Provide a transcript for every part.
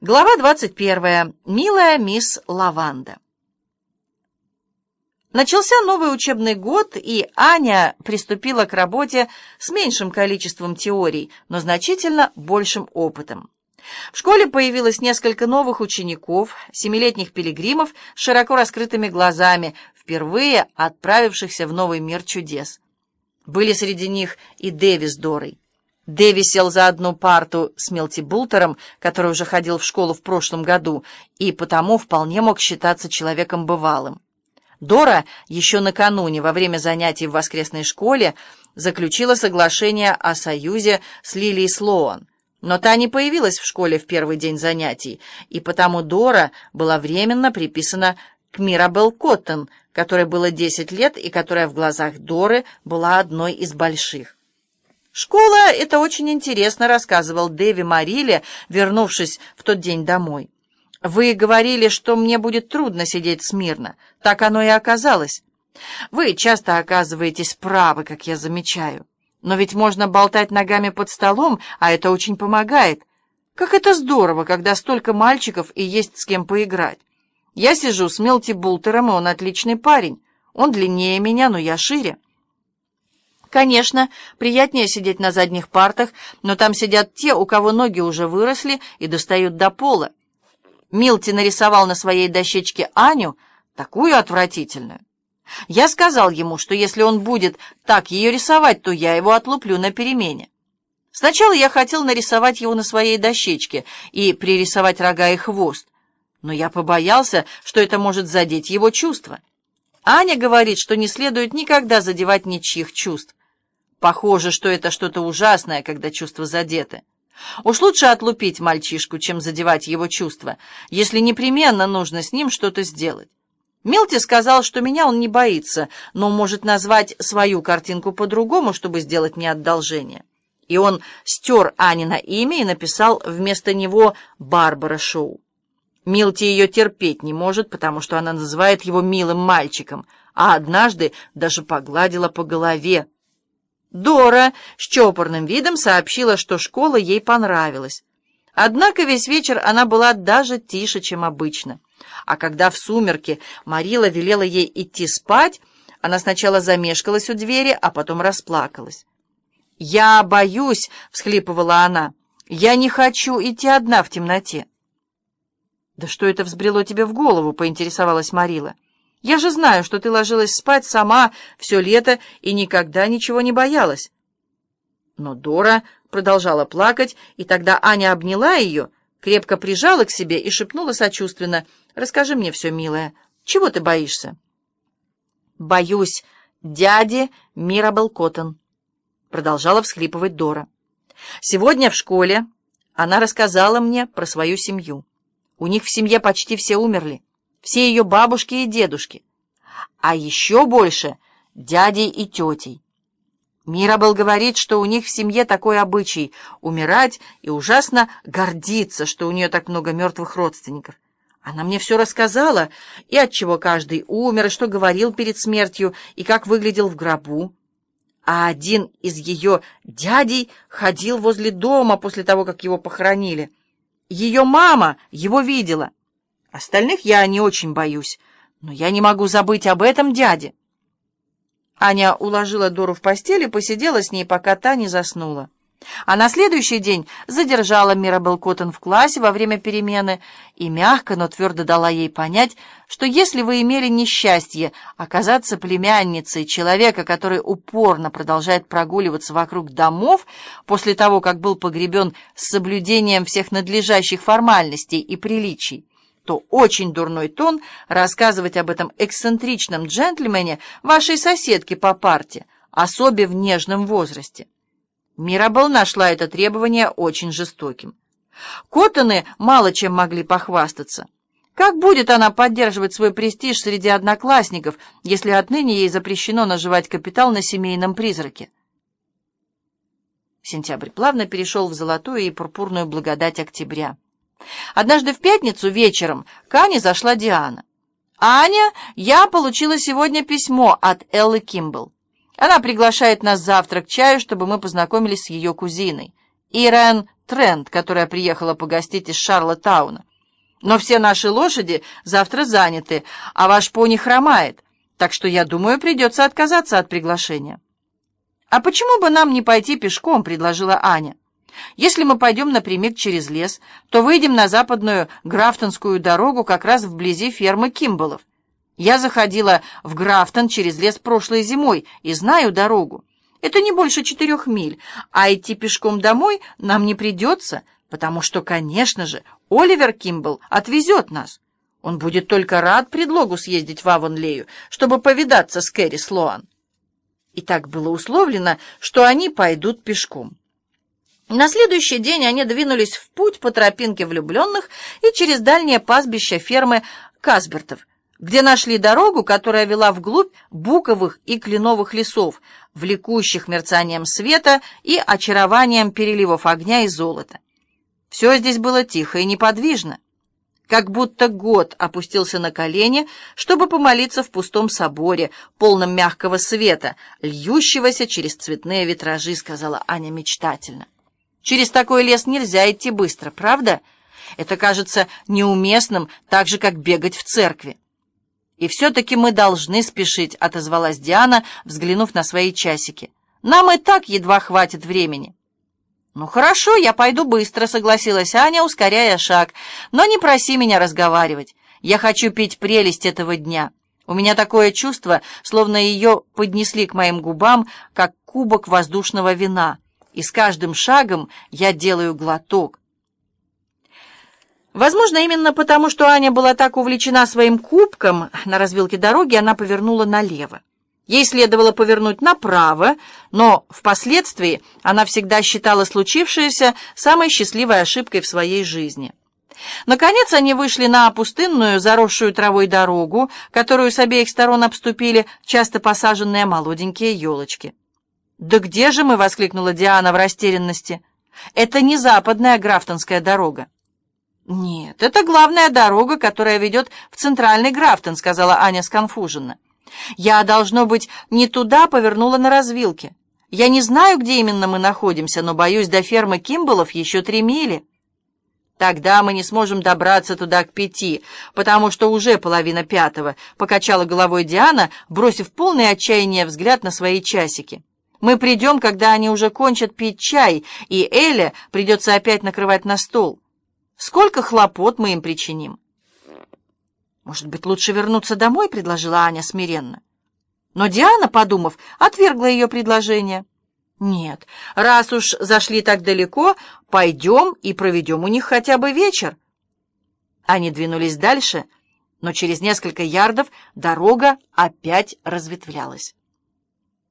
Глава 21. Милая мисс Лаванда. Начался новый учебный год, и Аня приступила к работе с меньшим количеством теорий, но значительно большим опытом. В школе появилось несколько новых учеников, семилетних пилигримов с широко раскрытыми глазами, впервые отправившихся в новый мир чудес. Были среди них и Дэви с Дорой. Дэви сел за одну парту с Мелти Бултером, который уже ходил в школу в прошлом году, и потому вполне мог считаться человеком бывалым. Дора еще накануне, во время занятий в воскресной школе, заключила соглашение о союзе с Лилией Слоан. Но та не появилась в школе в первый день занятий, и потому Дора была временно приписана к Мирабел Коттон, которой было 10 лет и которая в глазах Доры была одной из больших. «Школа — это очень интересно», — рассказывал Дэви Мариле, вернувшись в тот день домой. «Вы говорили, что мне будет трудно сидеть смирно. Так оно и оказалось. Вы часто оказываетесь правы, как я замечаю. Но ведь можно болтать ногами под столом, а это очень помогает. Как это здорово, когда столько мальчиков и есть с кем поиграть. Я сижу с Мелти Бултером, и он отличный парень. Он длиннее меня, но я шире». Конечно, приятнее сидеть на задних партах, но там сидят те, у кого ноги уже выросли и достают до пола. Милти нарисовал на своей дощечке Аню, такую отвратительную. Я сказал ему, что если он будет так ее рисовать, то я его отлуплю на перемене. Сначала я хотел нарисовать его на своей дощечке и пририсовать рога и хвост, но я побоялся, что это может задеть его чувства. Аня говорит, что не следует никогда задевать ничьих чувств. Похоже, что это что-то ужасное, когда чувства задеты. Уж лучше отлупить мальчишку, чем задевать его чувства, если непременно нужно с ним что-то сделать. Милти сказал, что меня он не боится, но может назвать свою картинку по-другому, чтобы сделать мне одолжение. И он стер Анина имя и написал вместо него «Барбара Шоу». Милти ее терпеть не может, потому что она называет его милым мальчиком, а однажды даже погладила по голове. Дора с чопорным видом сообщила, что школа ей понравилась. Однако весь вечер она была даже тише, чем обычно. А когда в сумерки Марила велела ей идти спать, она сначала замешкалась у двери, а потом расплакалась. «Я боюсь», — всхлипывала она, — «я не хочу идти одна в темноте». «Да что это взбрело тебе в голову?» — поинтересовалась Марила. Я же знаю, что ты ложилась спать сама все лето и никогда ничего не боялась. Но Дора продолжала плакать, и тогда Аня обняла ее, крепко прижала к себе и шепнула сочувственно, «Расскажи мне все, милая, чего ты боишься?» «Боюсь дяди Мирабел Коттон», — продолжала всхлипывать Дора. «Сегодня в школе она рассказала мне про свою семью. У них в семье почти все умерли все ее бабушки и дедушки, а еще больше дядей и тетей. Мирабел говорит, что у них в семье такой обычай — умирать и ужасно гордиться, что у нее так много мертвых родственников. Она мне все рассказала, и от чего каждый умер, и что говорил перед смертью, и как выглядел в гробу. А один из ее дядей ходил возле дома после того, как его похоронили. Ее мама его видела. Остальных я не очень боюсь, но я не могу забыть об этом дяде. Аня уложила Дору в постель и посидела с ней, пока та не заснула. А на следующий день задержала Мирабел Коттон в классе во время перемены и мягко, но твердо дала ей понять, что если вы имели несчастье оказаться племянницей человека, который упорно продолжает прогуливаться вокруг домов после того, как был погребен с соблюдением всех надлежащих формальностей и приличий, то очень дурной тон рассказывать об этом эксцентричном джентльмене вашей соседке по парте, особе в нежном возрасте. Мирабел нашла это требование очень жестоким. Коттоны мало чем могли похвастаться. Как будет она поддерживать свой престиж среди одноклассников, если отныне ей запрещено наживать капитал на семейном призраке? Сентябрь плавно перешел в золотую и пурпурную благодать октября. Однажды в пятницу вечером к Ане зашла Диана. «Аня, я получила сегодня письмо от Эллы Кимбл. Она приглашает нас завтра к чаю, чтобы мы познакомились с ее кузиной. Ирен Трент, которая приехала погостить из Шарлоттауна. Но все наши лошади завтра заняты, а ваш пони хромает, так что, я думаю, придется отказаться от приглашения». «А почему бы нам не пойти пешком?» — предложила Аня. «Если мы пойдем напрямик через лес, то выйдем на западную Графтонскую дорогу как раз вблизи фермы Кимбалов. Я заходила в Графтон через лес прошлой зимой и знаю дорогу. Это не больше четырех миль, а идти пешком домой нам не придется, потому что, конечно же, Оливер Кимбл отвезет нас. Он будет только рад предлогу съездить в Авонлею, чтобы повидаться с Кэрри Слоан. И так было условлено, что они пойдут пешком. На следующий день они двинулись в путь по тропинке влюбленных и через дальнее пастбище фермы Касбертов, где нашли дорогу, которая вела вглубь буковых и кленовых лесов, влекущих мерцанием света и очарованием переливов огня и золота. Все здесь было тихо и неподвижно как будто год опустился на колени, чтобы помолиться в пустом соборе, полном мягкого света, льющегося через цветные витражи, сказала Аня мечтательно. Через такой лес нельзя идти быстро, правда? Это кажется неуместным, так же, как бегать в церкви. «И все-таки мы должны спешить», — отозвалась Диана, взглянув на свои часики. «Нам и так едва хватит времени». «Ну хорошо, я пойду быстро», — согласилась Аня, ускоряя шаг. «Но не проси меня разговаривать. Я хочу пить прелесть этого дня. У меня такое чувство, словно ее поднесли к моим губам, как кубок воздушного вина, и с каждым шагом я делаю глоток». Возможно, именно потому, что Аня была так увлечена своим кубком, на развилке дороги она повернула налево. Ей следовало повернуть направо, но впоследствии она всегда считала случившееся самой счастливой ошибкой в своей жизни. Наконец они вышли на пустынную, заросшую травой дорогу, которую с обеих сторон обступили часто посаженные молоденькие елочки. «Да где же мы?» — воскликнула Диана в растерянности. «Это не западная Графтонская дорога». «Нет, это главная дорога, которая ведет в центральный Графтон», — сказала Аня сконфуженно. Я, должно быть, не туда повернула на развилке. Я не знаю, где именно мы находимся, но, боюсь, до фермы Кимбалов еще три мили. Тогда мы не сможем добраться туда к пяти, потому что уже половина пятого, — покачала головой Диана, бросив полное отчаяние взгляд на свои часики. Мы придем, когда они уже кончат пить чай, и Эля придется опять накрывать на стол. Сколько хлопот мы им причиним? «Может быть, лучше вернуться домой?» — предложила Аня смиренно. Но Диана, подумав, отвергла ее предложение. «Нет, раз уж зашли так далеко, пойдем и проведем у них хотя бы вечер». Они двинулись дальше, но через несколько ярдов дорога опять разветвлялась.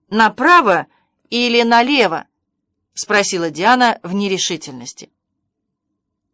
«Направо или налево?» — спросила Диана в нерешительности.